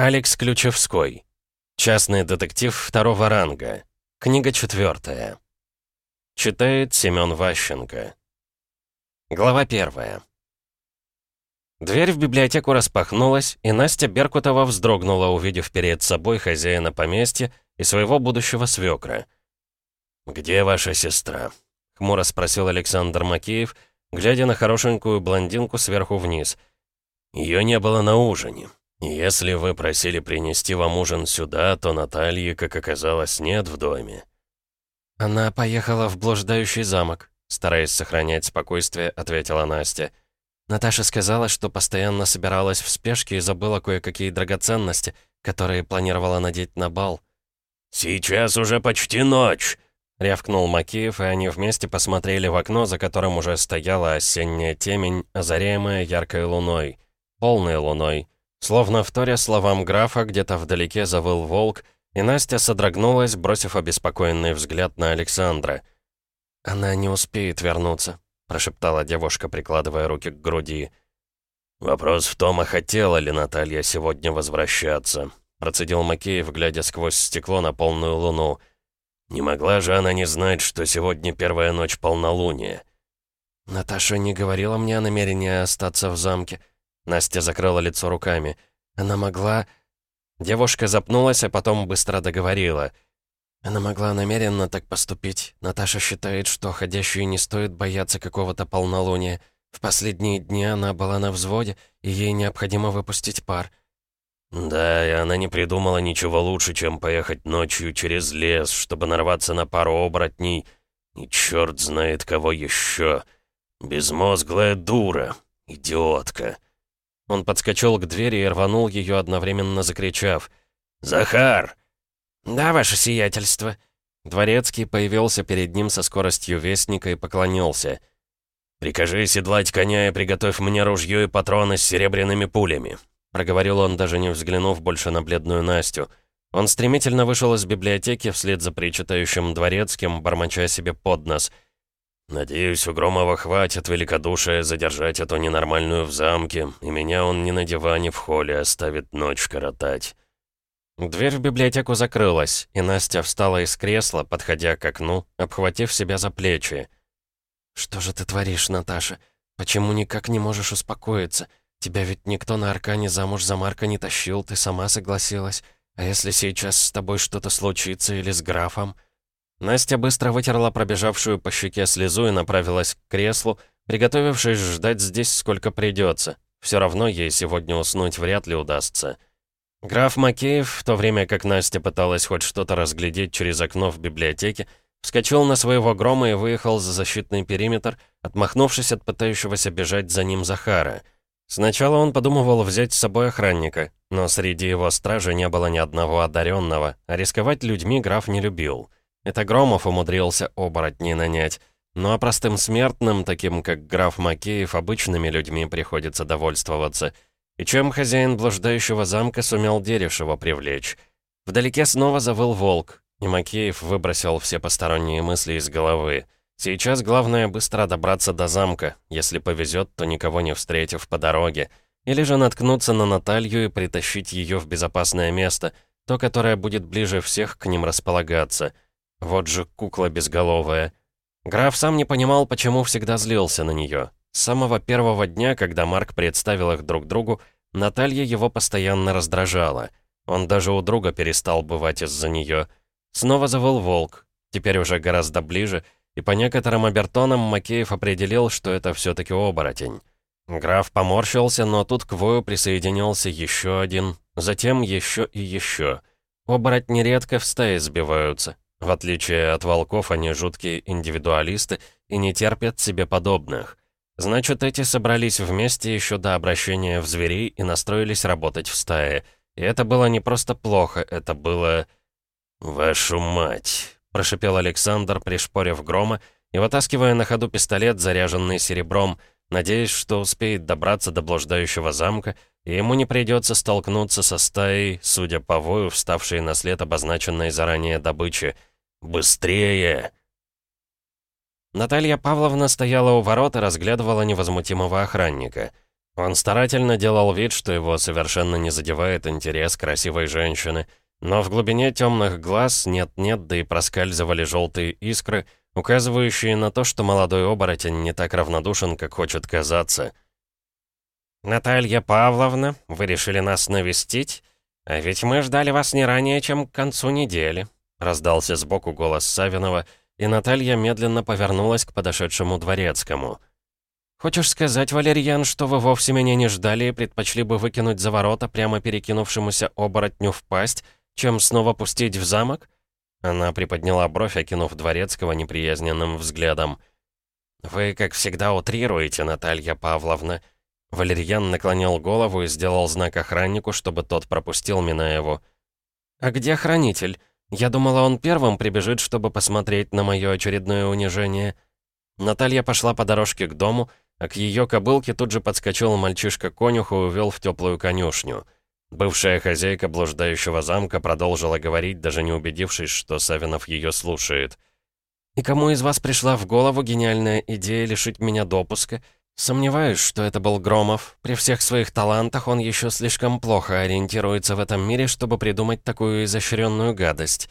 Алекс Ключевской. Частный детектив второго ранга. Книга четвертая. Читает Семён Ващенко. Глава первая. Дверь в библиотеку распахнулась, и Настя Беркутова вздрогнула, увидев перед собой хозяина поместья и своего будущего свекра. «Где ваша сестра?» — хмуро спросил Александр Макеев, глядя на хорошенькую блондинку сверху вниз. Ее не было на ужине. «Если вы просили принести вам ужин сюда, то Натальи, как оказалось, нет в доме». «Она поехала в блуждающий замок», — стараясь сохранять спокойствие, ответила Настя. Наташа сказала, что постоянно собиралась в спешке и забыла кое-какие драгоценности, которые планировала надеть на бал. «Сейчас уже почти ночь», — рявкнул Макеев, и они вместе посмотрели в окно, за которым уже стояла осенняя темень, озаряемая яркой луной. Полной луной. Словно вторя словам графа, где-то вдалеке завыл волк, и Настя содрогнулась, бросив обеспокоенный взгляд на Александра. «Она не успеет вернуться», — прошептала девушка, прикладывая руки к груди. «Вопрос в том, а хотела ли Наталья сегодня возвращаться», — процедил Макеев, глядя сквозь стекло на полную луну. «Не могла же она не знать, что сегодня первая ночь полнолуния». «Наташа не говорила мне о намерении остаться в замке», Настя закрыла лицо руками. Она могла... Девушка запнулась, а потом быстро договорила. Она могла намеренно так поступить. Наташа считает, что ходящие не стоит бояться какого-то полнолуния. В последние дни она была на взводе, и ей необходимо выпустить пар. Да, и она не придумала ничего лучше, чем поехать ночью через лес, чтобы нарваться на пару оборотней. И черт знает кого еще. Безмозглая дура. Идиотка. Он подскочил к двери и рванул ее, одновременно закричав. «Захар!» «Да, ваше сиятельство!» Дворецкий появился перед ним со скоростью вестника и поклонился. «Прикажи седлать коня и приготовь мне ружье и патроны с серебряными пулями», проговорил он, даже не взглянув больше на бледную Настю. Он стремительно вышел из библиотеки вслед за причитающим дворецким, бормоча себе под нос — «Надеюсь, у Громова хватит великодушия задержать эту ненормальную в замке, и меня он не на диване в холле оставит ночь коротать». Дверь в библиотеку закрылась, и Настя встала из кресла, подходя к окну, обхватив себя за плечи. «Что же ты творишь, Наташа? Почему никак не можешь успокоиться? Тебя ведь никто на Аркане замуж за Марка не тащил, ты сама согласилась. А если сейчас с тобой что-то случится или с графом?» Настя быстро вытерла пробежавшую по щеке слезу и направилась к креслу, приготовившись ждать здесь сколько придется. Все равно ей сегодня уснуть вряд ли удастся. Граф Макеев, в то время как Настя пыталась хоть что-то разглядеть через окно в библиотеке, вскочил на своего грома и выехал за защитный периметр, отмахнувшись от пытающегося бежать за ним Захара. Сначала он подумывал взять с собой охранника, но среди его стражи не было ни одного одаренного, а рисковать людьми граф не любил. Это Громов умудрился оборотней нанять. Ну а простым смертным, таким как граф Макеев, обычными людьми приходится довольствоваться. И чем хозяин блуждающего замка сумел Дерешева привлечь? Вдалеке снова завыл волк, и Макеев выбросил все посторонние мысли из головы. Сейчас главное быстро добраться до замка, если повезет, то никого не встретив по дороге. Или же наткнуться на Наталью и притащить ее в безопасное место, то, которое будет ближе всех к ним располагаться — вот же кукла безголовая. Граф сам не понимал, почему всегда злился на нее. С самого первого дня, когда Марк представил их друг другу, Наталья его постоянно раздражала. Он даже у друга перестал бывать из-за нее. Снова завыл волк, теперь уже гораздо ближе, и по некоторым обертонам Макеев определил, что это все-таки оборотень. Граф поморщился, но тут к вою присоединился еще один, затем еще и еще. Оборотни редко в стае сбиваются, в отличие от волков, они жуткие индивидуалисты и не терпят себе подобных. Значит, эти собрались вместе еще до обращения в зверей и настроились работать в стае. И это было не просто плохо, это было... «Вашу мать!» — прошипел Александр, пришпорив грома и вытаскивая на ходу пистолет, заряженный серебром, надеясь, что успеет добраться до блуждающего замка, и ему не придется столкнуться со стаей, судя по вою, вставшей на след обозначенной заранее добычи — «Быстрее!» Наталья Павловна стояла у ворот и разглядывала невозмутимого охранника. Он старательно делал вид, что его совершенно не задевает интерес красивой женщины, но в глубине темных глаз нет-нет, да и проскальзывали желтые искры, указывающие на то, что молодой оборотень не так равнодушен, как хочет казаться. «Наталья Павловна, вы решили нас навестить? А ведь мы ждали вас не ранее, чем к концу недели», — раздался сбоку голос Савинова, и Наталья медленно повернулась к подошедшему дворецкому. «Хочешь сказать, Валерьян, что вы вовсе меня не ждали и предпочли бы выкинуть за ворота прямо перекинувшемуся оборотню в пасть, чем снова пустить в замок?» Она приподняла бровь, окинув Дворецкого неприязненным взглядом. «Вы, как всегда, утрируете, Наталья Павловна». Валерьян наклонил голову и сделал знак охраннику, чтобы тот пропустил Минаеву. «А где хранитель? Я думала, он первым прибежит, чтобы посмотреть на мое очередное унижение». Наталья пошла по дорожке к дому, а к ее кобылке тут же подскочил мальчишка-конюх и увел в теплую конюшню. Бывшая хозяйка блуждающего замка продолжила говорить, даже не убедившись, что Савинов ее слушает. «И кому из вас пришла в голову гениальная идея лишить меня допуска? Сомневаюсь, что это был Громов. При всех своих талантах он еще слишком плохо ориентируется в этом мире, чтобы придумать такую изощренную гадость».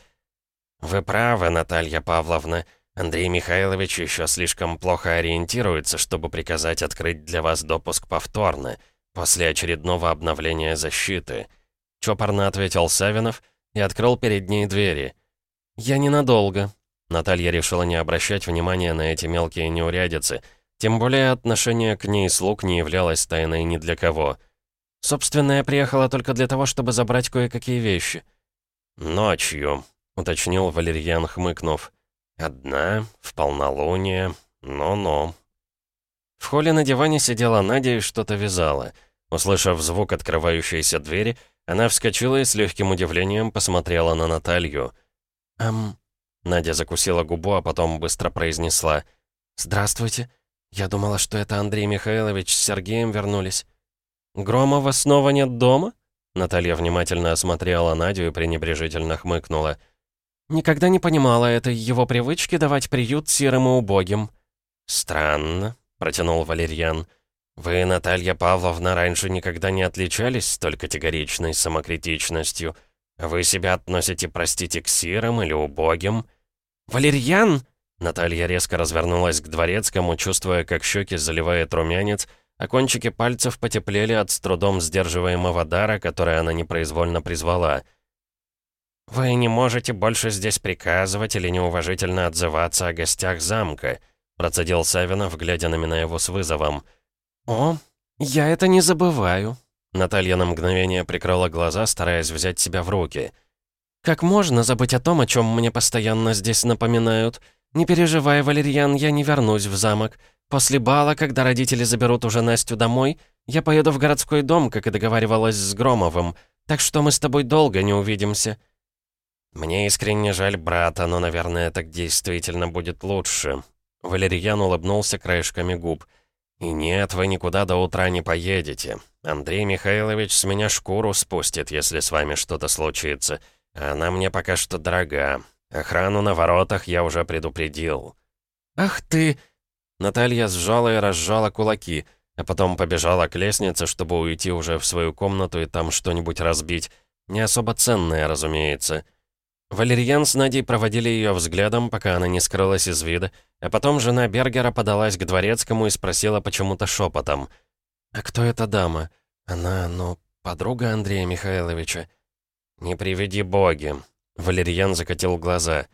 «Вы правы, Наталья Павловна. Андрей Михайлович еще слишком плохо ориентируется, чтобы приказать открыть для вас допуск повторно, после очередного обновления защиты. Чопорно ответил Савинов и открыл перед ней двери. «Я ненадолго». Наталья решила не обращать внимания на эти мелкие неурядицы, тем более отношение к ней слуг не являлось тайной ни для кого. «Собственно, я приехала только для того, чтобы забрать кое-какие вещи». «Ночью», — уточнил Валерьян, хмыкнув. «Одна, в полнолуние, но-но». В холле на диване сидела Надя и что-то вязала. Услышав звук открывающейся двери, она вскочила и с легким удивлением посмотрела на Наталью. «Эм...» Надя закусила губу, а потом быстро произнесла. «Здравствуйте. Я думала, что это Андрей Михайлович с Сергеем вернулись». «Громова снова нет дома?» Наталья внимательно осмотрела Надю и пренебрежительно хмыкнула. Никогда не понимала этой его привычки давать приют серым и убогим. «Странно», — протянул Валерьян. «Вы, Наталья Павловна, раньше никогда не отличались столь категоричной самокритичностью. Вы себя относите, простите, к сирым или убогим?» «Валерьян!» Наталья резко развернулась к дворецкому, чувствуя, как щеки заливает румянец, а кончики пальцев потеплели от с трудом сдерживаемого дара, который она непроизвольно призвала — «Вы не можете больше здесь приказывать или неуважительно отзываться о гостях замка», процедил Савинов, глядя на меня его с вызовом. «О, я это не забываю», Наталья на мгновение прикрыла глаза, стараясь взять себя в руки. «Как можно забыть о том, о чем мне постоянно здесь напоминают? Не переживай, Валерьян, я не вернусь в замок. После бала, когда родители заберут уже Настю домой, я поеду в городской дом, как и договаривалась с Громовым, так что мы с тобой долго не увидимся. «Мне искренне жаль брата, но, наверное, так действительно будет лучше». Валерьян улыбнулся краешками губ. «И нет, вы никуда до утра не поедете. Андрей Михайлович с меня шкуру спустит, если с вами что-то случится. она мне пока что дорога. Охрану на воротах я уже предупредил». «Ах ты!» Наталья сжала и разжала кулаки, а потом побежала к лестнице, чтобы уйти уже в свою комнату и там что-нибудь разбить. Не особо ценное, разумеется. Валерьян с Надей проводили ее взглядом, пока она не скрылась из вида, а потом жена Бергера подалась к дворецкому и спросила почему-то шепотом. «А кто эта дама? Она, ну, подруга Андрея Михайловича?» «Не приведи боги», — Валерьян закатил глаза.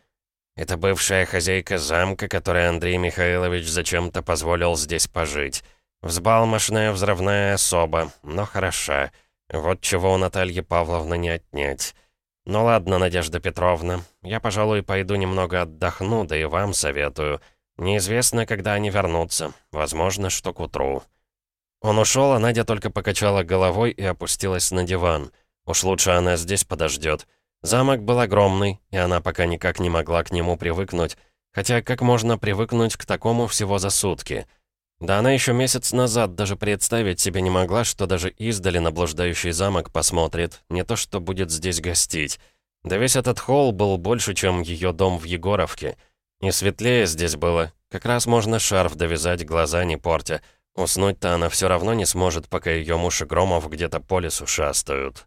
«Это бывшая хозяйка замка, которой Андрей Михайлович зачем-то позволил здесь пожить. Взбалмошная взрывная особа, но хороша. Вот чего у Натальи Павловны не отнять». «Ну ладно, Надежда Петровна, я, пожалуй, пойду немного отдохну, да и вам советую. Неизвестно, когда они вернутся. Возможно, что к утру». Он ушел, а Надя только покачала головой и опустилась на диван. Уж лучше она здесь подождет. Замок был огромный, и она пока никак не могла к нему привыкнуть. Хотя как можно привыкнуть к такому всего за сутки?» Да она еще месяц назад даже представить себе не могла, что даже издали на блуждающий замок посмотрит, не то что будет здесь гостить. Да весь этот холл был больше, чем ее дом в Егоровке. И светлее здесь было. Как раз можно шарф довязать, глаза не портя. Уснуть-то она все равно не сможет, пока ее муж и Громов где-то по лесу шастают.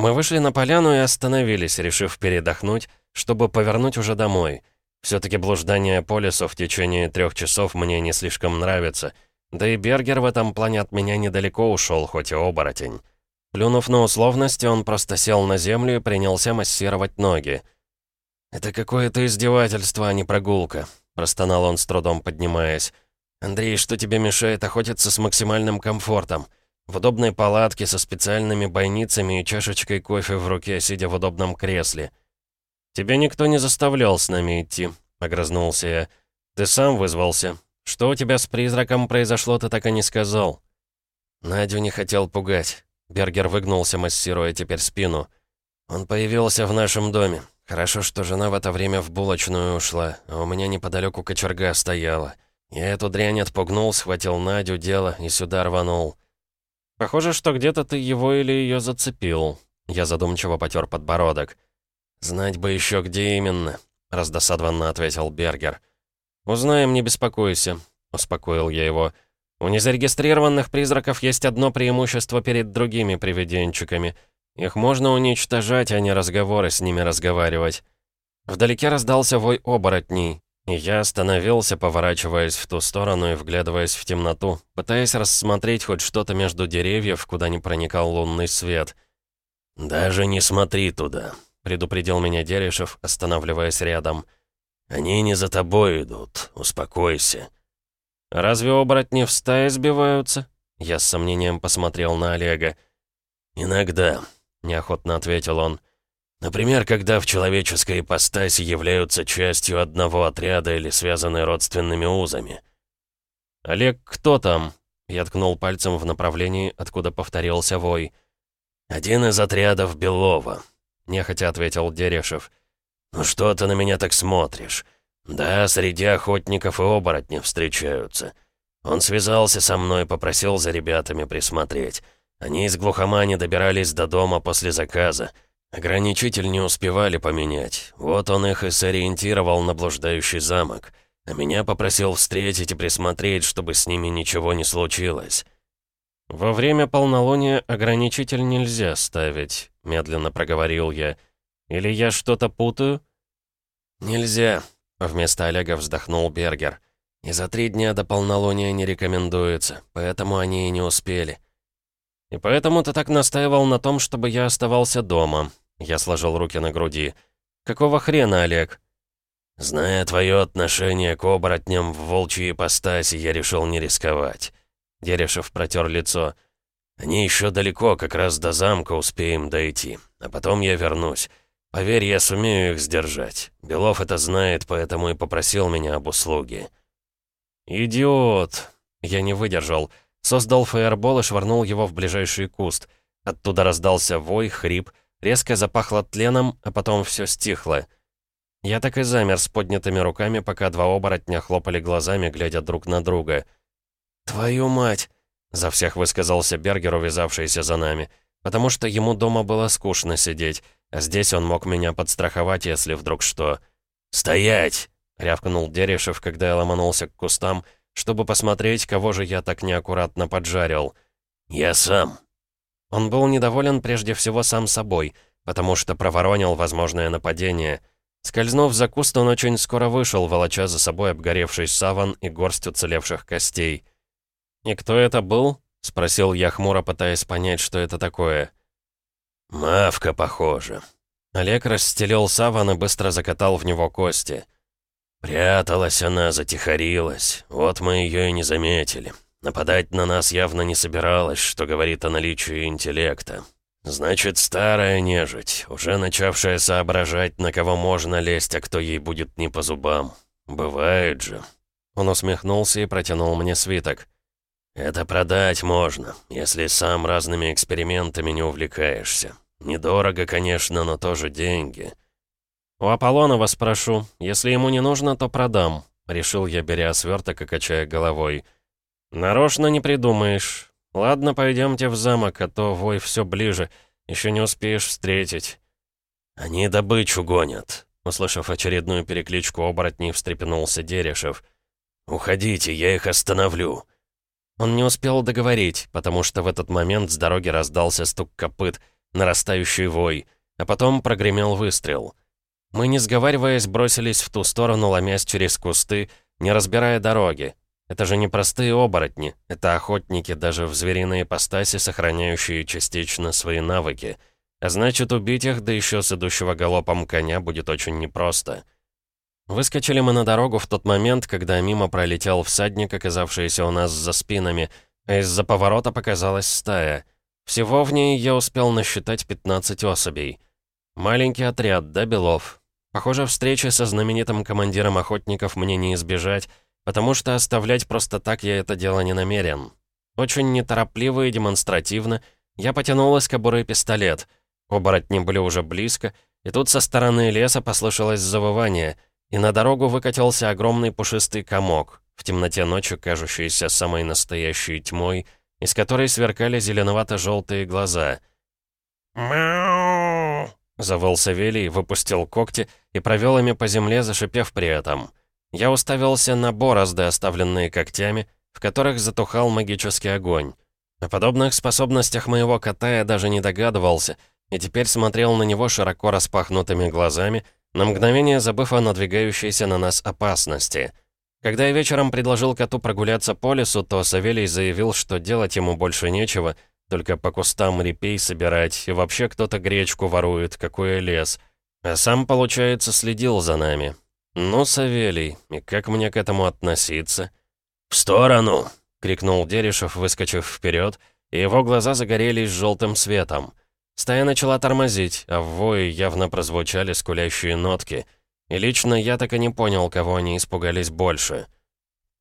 Мы вышли на поляну и остановились, решив передохнуть, чтобы повернуть уже домой. Все-таки блуждание по лесу в течение трех часов мне не слишком нравится. Да и Бергер в этом плане от меня недалеко ушел, хоть и оборотень. Плюнув на условности, он просто сел на землю и принялся массировать ноги. «Это какое-то издевательство, а не прогулка», — простонал он с трудом поднимаясь. «Андрей, что тебе мешает охотиться с максимальным комфортом? В удобной палатке со специальными бойницами и чашечкой кофе в руке, сидя в удобном кресле». «Тебя никто не заставлял с нами идти», — огрызнулся я. «Ты сам вызвался. Что у тебя с призраком произошло, ты так и не сказал». Надю не хотел пугать. Бергер выгнулся, массируя теперь спину. «Он появился в нашем доме. Хорошо, что жена в это время в булочную ушла, а у меня неподалеку кочерга стояла. Я эту дрянь отпугнул, схватил Надю, дело и сюда рванул». «Похоже, что где-то ты его или ее зацепил». Я задумчиво потер подбородок. «Знать бы еще, где именно», — раздосадованно ответил Бергер. «Узнаем, не беспокойся», — успокоил я его. У незарегистрированных призраков есть одно преимущество перед другими привиденчиками. Их можно уничтожать, а не разговоры с ними разговаривать. Вдалеке раздался вой оборотней, я остановился, поворачиваясь в ту сторону и вглядываясь в темноту, пытаясь рассмотреть хоть что-то между деревьев, куда не проникал лунный свет. «Даже не смотри туда», — предупредил меня Дерешев, останавливаясь рядом. «Они не за тобой идут, успокойся». «Разве оборотни в стае сбиваются?» Я с сомнением посмотрел на Олега. «Иногда», — неохотно ответил он. «Например, когда в человеческой ипостаси являются частью одного отряда или связаны родственными узами». «Олег, кто там?» Я ткнул пальцем в направлении, откуда повторился вой. «Один из отрядов Белова», — нехотя ответил Дерешев. «Ну что ты на меня так смотришь? «Да, среди охотников и оборотней встречаются. Он связался со мной, попросил за ребятами присмотреть. Они из глухомани добирались до дома после заказа. Ограничитель не успевали поменять. Вот он их и сориентировал на блуждающий замок. А меня попросил встретить и присмотреть, чтобы с ними ничего не случилось». «Во время полнолуния ограничитель нельзя ставить», — медленно проговорил я. «Или я что-то путаю?» «Нельзя», Вместо Олега вздохнул Бергер. «И за три дня до полнолуния не рекомендуется, поэтому они и не успели». «И поэтому ты так настаивал на том, чтобы я оставался дома?» Я сложил руки на груди. «Какого хрена, Олег?» «Зная твое отношение к оборотням в волчьей ипостаси, я решил не рисковать». Дерешев протер лицо. «Они еще далеко, как раз до замка успеем дойти, а потом я вернусь. Поверь, я сумею их сдержать. Белов это знает, поэтому и попросил меня об услуге». «Идиот!» Я не выдержал. Создал фаербол и швырнул его в ближайший куст. Оттуда раздался вой, хрип, резко запахло тленом, а потом все стихло. Я так и замер с поднятыми руками, пока два оборотня хлопали глазами, глядя друг на друга. «Твою мать!» — за всех высказался Бергер, увязавшийся за нами. «Потому что ему дома было скучно сидеть». А здесь он мог меня подстраховать, если вдруг что. «Стоять!» — рявкнул Дерешев, когда я ломанулся к кустам, чтобы посмотреть, кого же я так неаккуратно поджарил. «Я сам». Он был недоволен прежде всего сам собой, потому что проворонил возможное нападение. Скользнув за куст, он очень скоро вышел, волоча за собой обгоревший саван и горсть уцелевших костей. «И кто это был?» — спросил я хмуро, пытаясь понять, что это такое. «Мавка, похоже». Олег расстелил саван и быстро закатал в него кости. «Пряталась она, затихарилась. Вот мы ее и не заметили. Нападать на нас явно не собиралась, что говорит о наличии интеллекта. Значит, старая нежить, уже начавшая соображать, на кого можно лезть, а кто ей будет не по зубам. Бывает же». Он усмехнулся и протянул мне свиток. «Это продать можно, если сам разными экспериментами не увлекаешься. Недорого, конечно, но тоже деньги». «У Аполлонова спрошу. Если ему не нужно, то продам», — решил я, беря сверток и качая головой. «Нарочно не придумаешь. Ладно, пойдемте в замок, а то вой все ближе. Еще не успеешь встретить». «Они добычу гонят», — услышав очередную перекличку оборотней, встрепенулся Дерешев. «Уходите, я их остановлю». Он не успел договорить, потому что в этот момент с дороги раздался стук копыт, нарастающий вой, а потом прогремел выстрел. Мы, не сговариваясь, бросились в ту сторону, ломясь через кусты, не разбирая дороги. Это же не простые оборотни, это охотники, даже в звериной ипостаси, сохраняющие частично свои навыки. А значит, убить их, да еще с идущего галопом коня, будет очень непросто. Выскочили мы на дорогу в тот момент, когда мимо пролетел всадник, оказавшийся у нас за спинами, а из-за поворота показалась стая. Всего в ней я успел насчитать 15 особей. Маленький отряд, да, Белов? Похоже, встречи со знаменитым командиром охотников мне не избежать, потому что оставлять просто так я это дело не намерен. Очень неторопливо и демонстративно я потянул из кобуры пистолет. Оборотни были уже близко, и тут со стороны леса послышалось завывание, и на дорогу выкатился огромный пушистый комок, в темноте ночи кажущийся самой настоящей тьмой, из которой сверкали зеленовато-желтые глаза. «Мяу!» — завыл Савелий, выпустил когти и провел ими по земле, зашипев при этом. Я уставился на борозды, оставленные когтями, в которых затухал магический огонь. О подобных способностях моего кота я даже не догадывался, и теперь смотрел на него широко распахнутыми глазами, на мгновение забыв о надвигающейся на нас опасности. Когда я вечером предложил коту прогуляться по лесу, то Савелий заявил, что делать ему больше нечего, только по кустам репей собирать, и вообще кто-то гречку ворует, какой лес. А сам, получается, следил за нами. «Ну, Савелий, и как мне к этому относиться?» «В сторону!» — крикнул Дерешев, выскочив вперед, и его глаза загорелись желтым светом. Стая начала тормозить, а в вое явно прозвучали скулящие нотки. И лично я так и не понял, кого они испугались больше.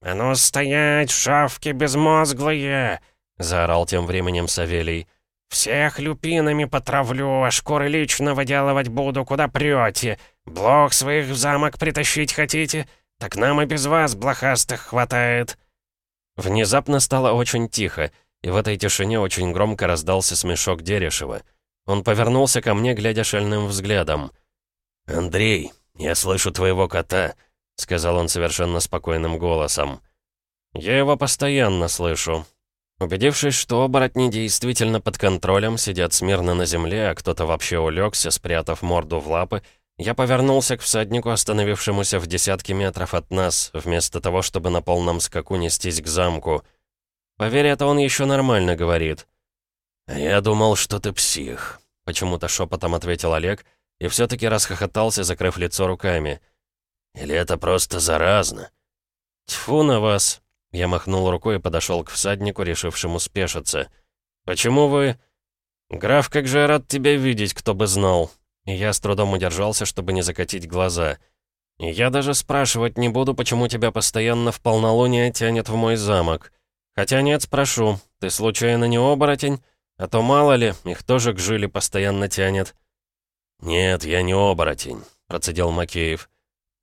«А ну стоять, шавки безмозглые!» — заорал тем временем Савелий. «Всех люпинами потравлю, а шкуры лично выделывать буду, куда прете. «Блох своих в замок притащить хотите? Так нам и без вас, блохастых, хватает!» Внезапно стало очень тихо, и в этой тишине очень громко раздался смешок Дерешева. Он повернулся ко мне, глядя шальным взглядом. «Андрей, я слышу твоего кота», — сказал он совершенно спокойным голосом. «Я его постоянно слышу». Убедившись, что оборотни действительно под контролем, сидят смирно на земле, а кто-то вообще улегся, спрятав морду в лапы, я повернулся к всаднику, остановившемуся в десятке метров от нас, вместо того, чтобы на полном скаку нестись к замку. Поверь, это он еще нормально говорит. «Я думал, что ты псих», — почему-то шепотом ответил Олег, и все-таки расхохотался, закрыв лицо руками. «Или это просто заразно?» «Тьфу на вас!» Я махнул рукой и подошел к всаднику, решившему спешиться. «Почему вы...» «Граф, как же я рад тебя видеть, кто бы знал!» и я с трудом удержался, чтобы не закатить глаза. я даже спрашивать не буду, почему тебя постоянно в полнолуние тянет в мой замок. Хотя нет, спрошу, ты случайно не оборотень? А то мало ли, их тоже к жиле постоянно тянет». «Нет, я не оборотень», — процедил Макеев.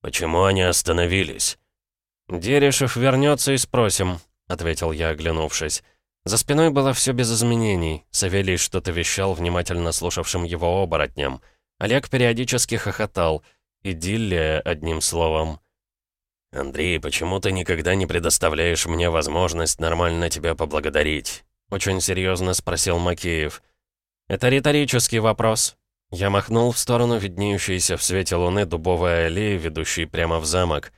«Почему они остановились?» «Дерешев вернется и спросим», — ответил я, оглянувшись. За спиной было все без изменений. Савелий что-то вещал внимательно слушавшим его оборотням. Олег периодически хохотал. Идиллия, одним словом. «Андрей, почему ты никогда не предоставляешь мне возможность нормально тебя поблагодарить?» Очень серьезно спросил Макеев. «Это риторический вопрос». Я махнул в сторону виднеющейся в свете луны дубовой аллеи, ведущей прямо в замок.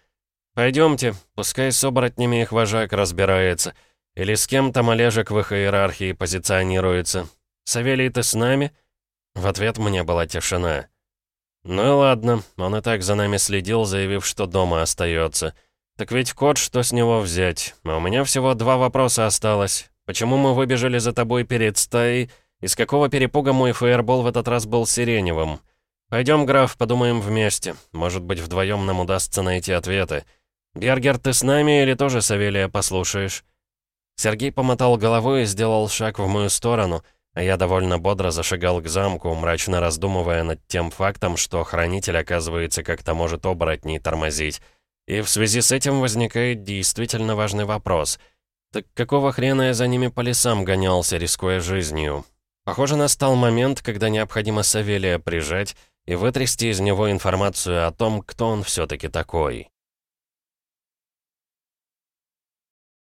«Пойдемте, пускай с оборотнями их вожак разбирается. Или с кем там Олежек в их иерархии позиционируется. Савелий, ты с нами?» В ответ мне была тишина. «Ну и ладно, он и так за нами следил, заявив, что дома остается. Так ведь кот, что с него взять? А у меня всего два вопроса осталось. Почему мы выбежали за тобой перед стаей? Из какого перепуга мой фаербол в этот раз был сиреневым? Пойдем, граф, подумаем вместе. Может быть, вдвоем нам удастся найти ответы. Бергер, ты с нами или тоже Савелия послушаешь?» Сергей помотал головой и сделал шаг в мою сторону — а я довольно бодро зашагал к замку, мрачно раздумывая над тем фактом, что хранитель, оказывается, как-то может оборотней тормозить. И в связи с этим возникает действительно важный вопрос. Так какого хрена я за ними по лесам гонялся, рискуя жизнью? Похоже, настал момент, когда необходимо Савелия прижать и вытрясти из него информацию о том, кто он все-таки такой.